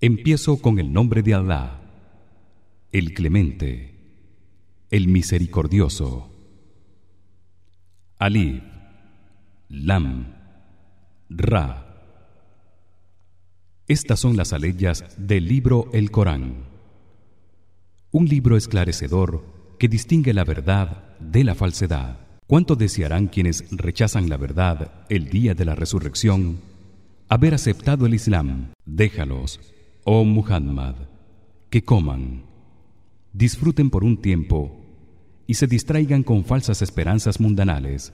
Empiezo con el nombre de Allah, el Clemente, el Misericordioso. Alif, Lam, Ra. Estas son las aleyas del libro El Corán. Un libro esclarecedor que distingue la verdad de la falsedad. ¿Cuánto desearán quienes rechazan la verdad el día de la resurrección haber aceptado el Islam? Déjalos, oh Muhammad, que coman, disfruten por un tiempo y se distraigan con falsas esperanzas mundanales,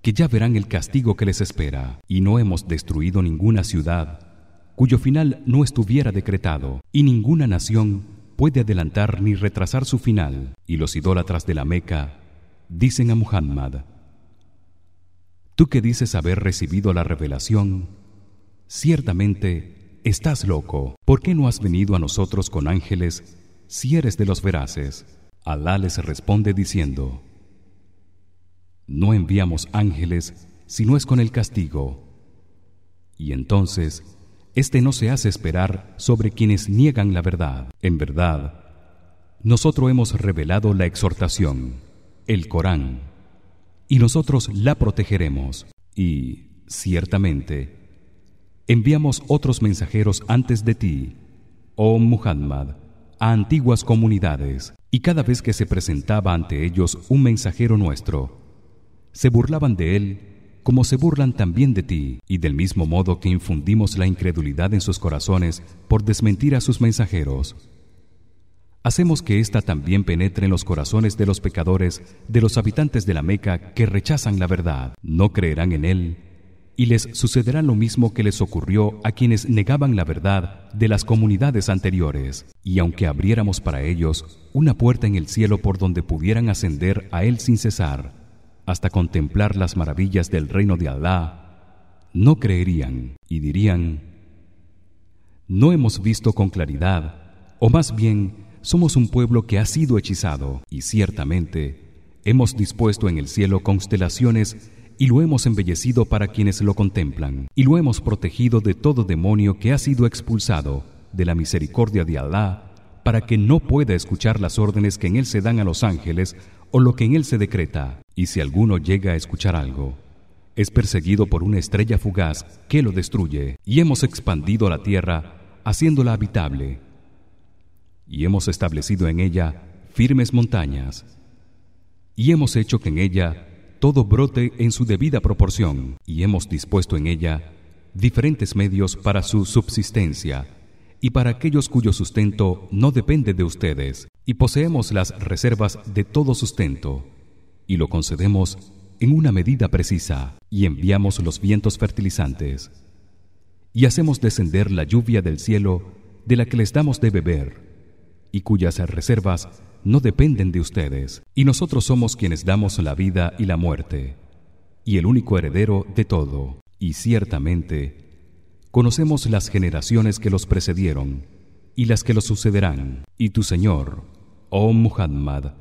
que ya verán el castigo que les espera. Y no hemos destruido ninguna ciudad cuyo final no estuviera decretado, y ninguna nación puede adelantar ni retrasar su final. Y los idólatras de la Meca dicen a Muhammad Tú que dices haber recibido la revelación ciertamente estás loco. ¿por qué no has venido a nosotros con ángeles si eres de los veraces? Alá les responde diciendo No enviamos ángeles si no es con el castigo. Y entonces este no se hace esperar sobre quienes niegan la verdad. En verdad nosotros hemos revelado la exhortación el Corán y nosotros la protegeremos. Y ciertamente enviamos otros mensajeros antes de ti oh Muhammad a antiguas comunidades. Y cada vez que se presentaba ante ellos un mensajero nuestro se burlaban de él como se burlan también de ti. Y del mismo modo que infundimos la incredulidad en sus corazones por desmentir a sus mensajeros hacemos que ésta también penetre en los corazones de los pecadores de los habitantes de la Meca que rechazan la verdad. No creerán en él y les sucederá lo mismo que les ocurrió a quienes negaban la verdad de las comunidades anteriores. Y aunque abriéramos para ellos una puerta en el cielo por donde pudieran ascender a él sin cesar hasta contemplar las maravillas del reino de Alá no creerían y dirían no hemos visto con claridad o más bien somos un pueblo que ha sido hechizado y ciertamente hemos dispuesto en el cielo constelaciones y lo hemos embellecido para quienes lo contemplan y lo hemos protegido de todo demonio que ha sido expulsado de la misericordia de Alá para que no pueda escuchar las órdenes que en él se dan a los ángeles o lo que en él se decreta. Y si alguno llega a escuchar algo es perseguido por una estrella fugaz que lo destruye. Y hemos expandido la tierra haciéndola habitable. Y hemos establecido en ella firmes montañas. Y hemos hecho que en ella todo brote en su debida proporción y hemos dispuesto en ella diferentes medios para su subsistencia y para aquellos cuyo sustento no depende de ustedes y poseemos las reservas de todo sustento y lo concedemos en una medida precisa y enviamos los vientos fertilizantes. Y hacemos descender la lluvia del cielo de la que les damos de beber y cuyas reservas no dependen de ustedes. Y nosotros somos quienes damos la vida y la muerte y el único heredero de todo. Y ciertamente conocemos las generaciones que los precedieron y las que los sucederán. Y tu Señor oh Muhammad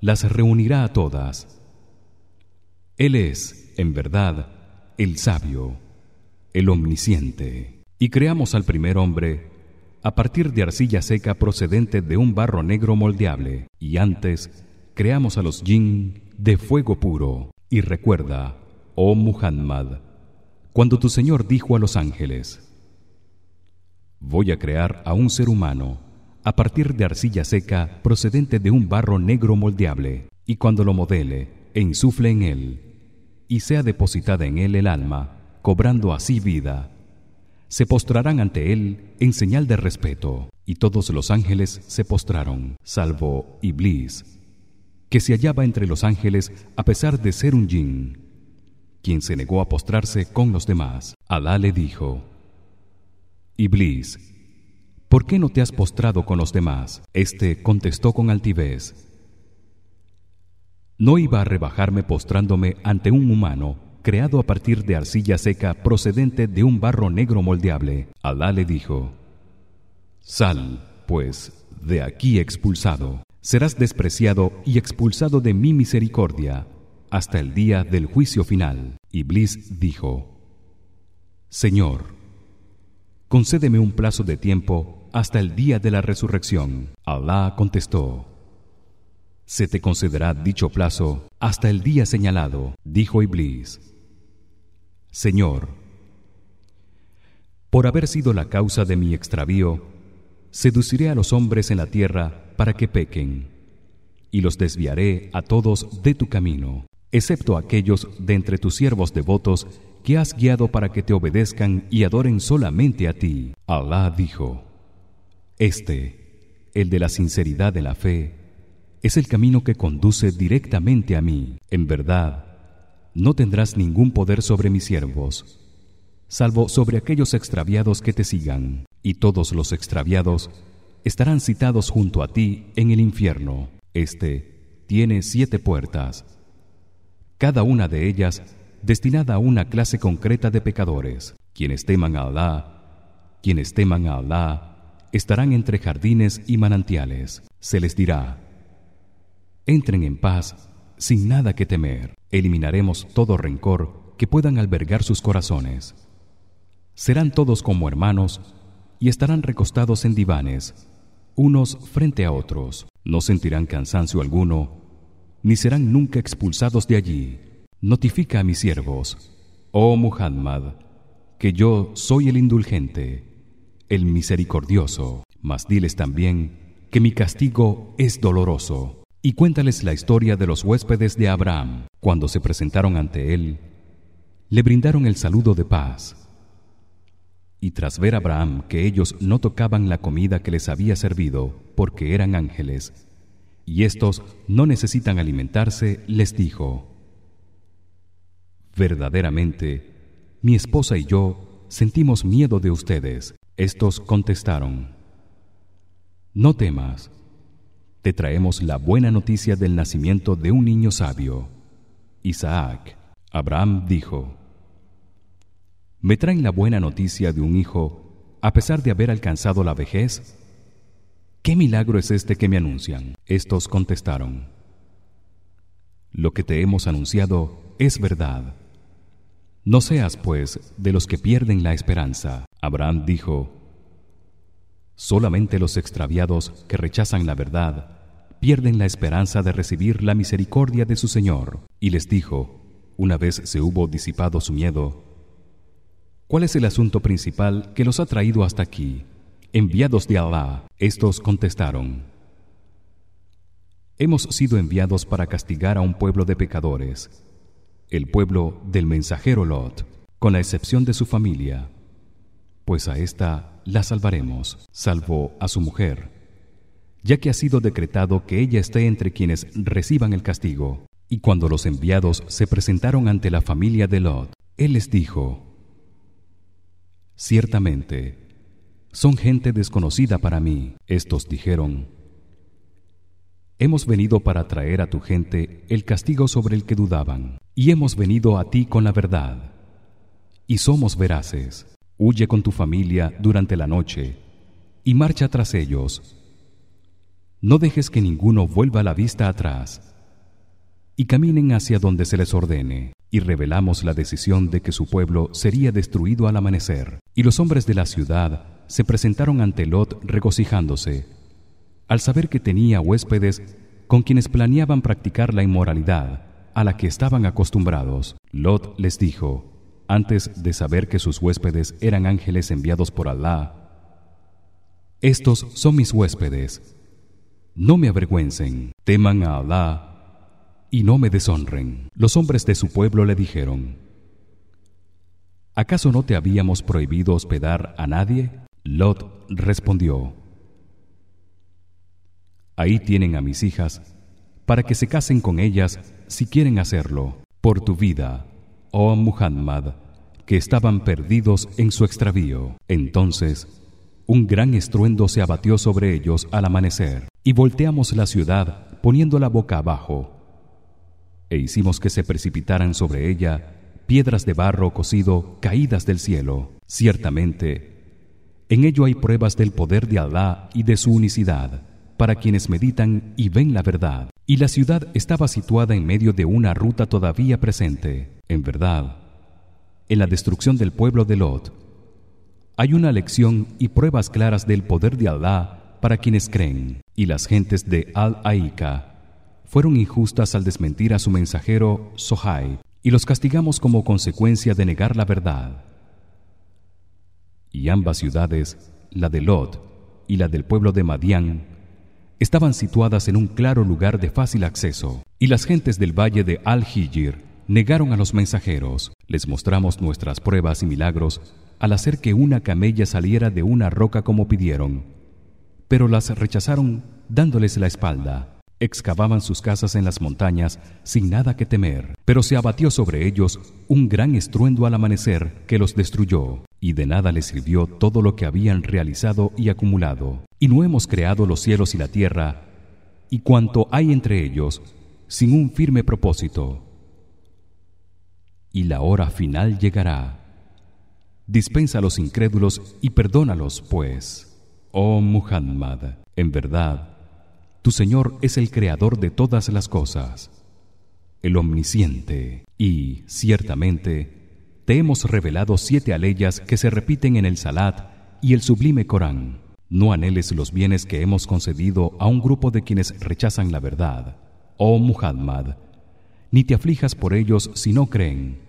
las reunirá a todas. Él es en verdad el sabio el omnisciente. Y creamos al primer hombre a partir de arcilla seca procedente de un barro negro moldeable. Y antes creamos a los jinn de fuego puro. Y recuerda oh Muhammad cuando tu Señor dijo a los ángeles Voy a crear a un ser humano a partir de arcilla seca procedente de un barro negro moldeable. Y cuando lo modele e insufle en él y sea depositada en él el alma cobrando así vida se postrarán ante él en señal de respeto y todos los ángeles se postraron salvo Iblis que se hallaba entre los ángeles a pesar de ser un jin quien se negó a postrarse con los demás Alá le dijo Iblis ¿por qué no te has postrado con los demás? Este contestó con altivez No iba a rebajarme postrándome ante un humano creado a partir de arcilla seca procedente de un barro negro moldeable. Alá le dijo: Sal, pues, de aquí expulsado. Serás despreciado y expulsado de mi misericordia hasta el día del juicio final. Iblis dijo: Señor, concédeme un plazo de tiempo hasta el día de la resurrección Alá contestó se te concederá dicho plazo hasta el día señalado dijo Iblis Señor por haber sido la causa de mi extravío seduciré a los hombres en la tierra para que pequen y los desviaré a todos de tu camino excepto aquellos de entre tus siervos devotos que has guiado para que te obedezcan y adoren solamente a ti. Alá dijo: Este, el de la sinceridad de la fe, es el camino que conduce directamente a mí. En verdad, no tendrás ningún poder sobre mis siervos, salvo sobre aquellos extraviados que te sigan, y todos los extraviados estarán citados junto a ti en el infierno. Este tiene siete puertas cada una de ellas destinada a una clase concreta de pecadores. Quienes teman a Alá, quienes teman a Alá, estarán entre jardines y manantiales. Se les dirá: Entren en paz sin nada que temer. Eliminaremos todo rencor que puedan albergar sus corazones. Serán todos como hermanos y estarán recostados en divanes, unos frente a otros. No sentirán cansancio alguno ni serán nunca expulsados de allí. Notifica a mis siervos, oh Muhammad, que yo soy el indulgente, el misericordioso. Mas diles también que mi castigo es doloroso. Y cuéntales la historia de los huéspedes de Abraham. Cuando se presentaron ante él, le brindaron el saludo de paz. Y tras ver Abraham que ellos no tocaban la comida que les había servido, porque eran ángeles, y estos no necesitan alimentarse, les dijo: Verdaderamente, mi esposa y yo sentimos miedo de ustedes. Estos contestaron: No temas. Te traemos la buena noticia del nacimiento de un niño sabio, Isaac. Abraham dijo: ¿Me traen la buena noticia de un hijo a pesar de haber alcanzado la vejez? ¿Qué milagro es este que me anuncian? Estos contestaron: Lo que te hemos anunciado es verdad. No seas pues de los que pierden la esperanza. Abraham dijo: Solamente los extraviados que rechazan la verdad pierden la esperanza de recibir la misericordia de su Señor. Y les dijo, una vez se hubo disipado su miedo: ¿Cuál es el asunto principal que los ha traído hasta aquí? enviados de Allah estos contestaron Hemos sido enviados para castigar a un pueblo de pecadores el pueblo del mensajero Lot con la excepción de su familia pues a esta la salvaremos salvo a su mujer ya que ha sido decretado que ella esté entre quienes reciban el castigo. Y cuando los enviados se presentaron ante la familia de Lot él les dijo ciertamente son gente desconocida para mí. Estos dijeron hemos venido para traer a tu gente el castigo sobre el que dudaban y hemos venido a ti con la verdad y somos veraces huye con tu familia durante la noche y marcha tras ellos. No dejes que ninguno vuelva la vista atrás y caminen hacia donde se les ordene. Y revelamos la decisión de que su pueblo sería destruido al amanecer. Y los hombres de la ciudad se presentaron ante Lot regocijándose al saber que tenía huéspedes con quienes planeaban practicar la inmoralidad a la que estaban acostumbrados. Lot les dijo, antes de saber que sus huéspedes eran ángeles enviados por Alá: Estos son mis huéspedes. No me avergüencen, teman a Alá y no me deshonren. Los hombres de su pueblo le dijeron: ¿Acaso no te habíamos prohibido hospedar a nadie? Lot respondió: Ahí tienen a mis hijas para que se casen con ellas si quieren hacerlo por tu vida, oh Muhammad, que estaban perdidos en su extravío. Entonces, un gran estruendo se abatió sobre ellos al amanecer y volteamos la ciudad poniendo la boca abajo e hicimos que se precipitaran sobre ella piedras de barro cocido caídas del cielo. Ciertamente, en ello hay pruebas del poder de Alá y de su unicidad para quienes meditan y ven la verdad. Y la ciudad estaba situada en medio de una ruta todavía presente. En verdad, en la destrucción del pueblo de Lot, hay una lección y pruebas claras del poder de Allah para quienes creen y las gentes de Al-Aika fueron injustas al desmentir a su mensajero Sohai y los castigamos como consecuencia de negar la verdad y ambas ciudades la de Lot y la del pueblo de Madián estaban situadas en un claro lugar de fácil acceso y las gentes del valle de Al-Hijr negaron a los mensajeros. Les mostramos nuestras pruebas y milagros al hacer que una camella saliera de una roca como pidieron pero las rechazaron dándoles la espalda. Excavaban sus casas en las montañas sin nada que temer pero se abatió sobre ellos un gran estruendo al amanecer que los destruyó y de nada les sirvió todo lo que habían realizado y acumulado. Y no hemos creado los cielos y la tierra y cuanto hay entre ellos sin un firme propósito. Y la hora final llegará. Dispensa a los incrédulos y perdónalos pues oh Muhammad. En verdad tu Señor es el creador de todas las cosas el omnisciente y ciertamente te hemos revelado siete aleyas que se repiten en el Salat y el sublime Corán. No anheles los bienes que hemos concedido a un grupo de quienes rechazan la verdad oh Muhammad. Ni te aflijas por ellos si no creen.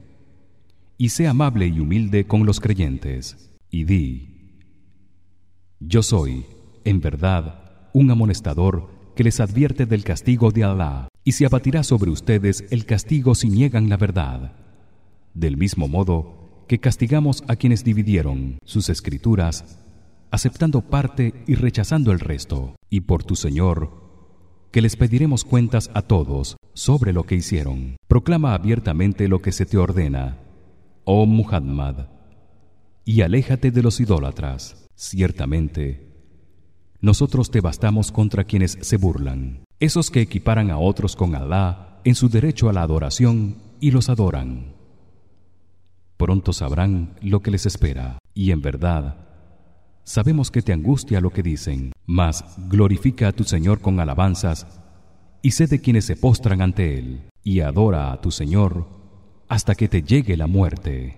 Y sé amable y humilde con los creyentes. Y di yo soy en verdad un amonestador que les advierte del castigo de Allah y se abatirá sobre ustedes el castigo si niegan la verdad del mismo modo que castigamos a quienes dividieron sus escrituras aceptando parte y rechazando el resto. Y por tu Señor que les pediremos cuentas a todos sobre lo que hicieron. Proclama abiertamente lo que se te ordena oh Muhammad y aléjate de los idólatras. Ciertamente nosotros te bastamos contra quienes se burlan esos que equiparan a otros con Alá en su derecho a la adoración y los adoran pronto sabrán lo que les espera. Y en verdad sabemos que te angustia lo que dicen mas glorifica a tu Señor con alabanzas y sé de quienes se postran ante él y adora a tu Señor hasta que te llegue la muerte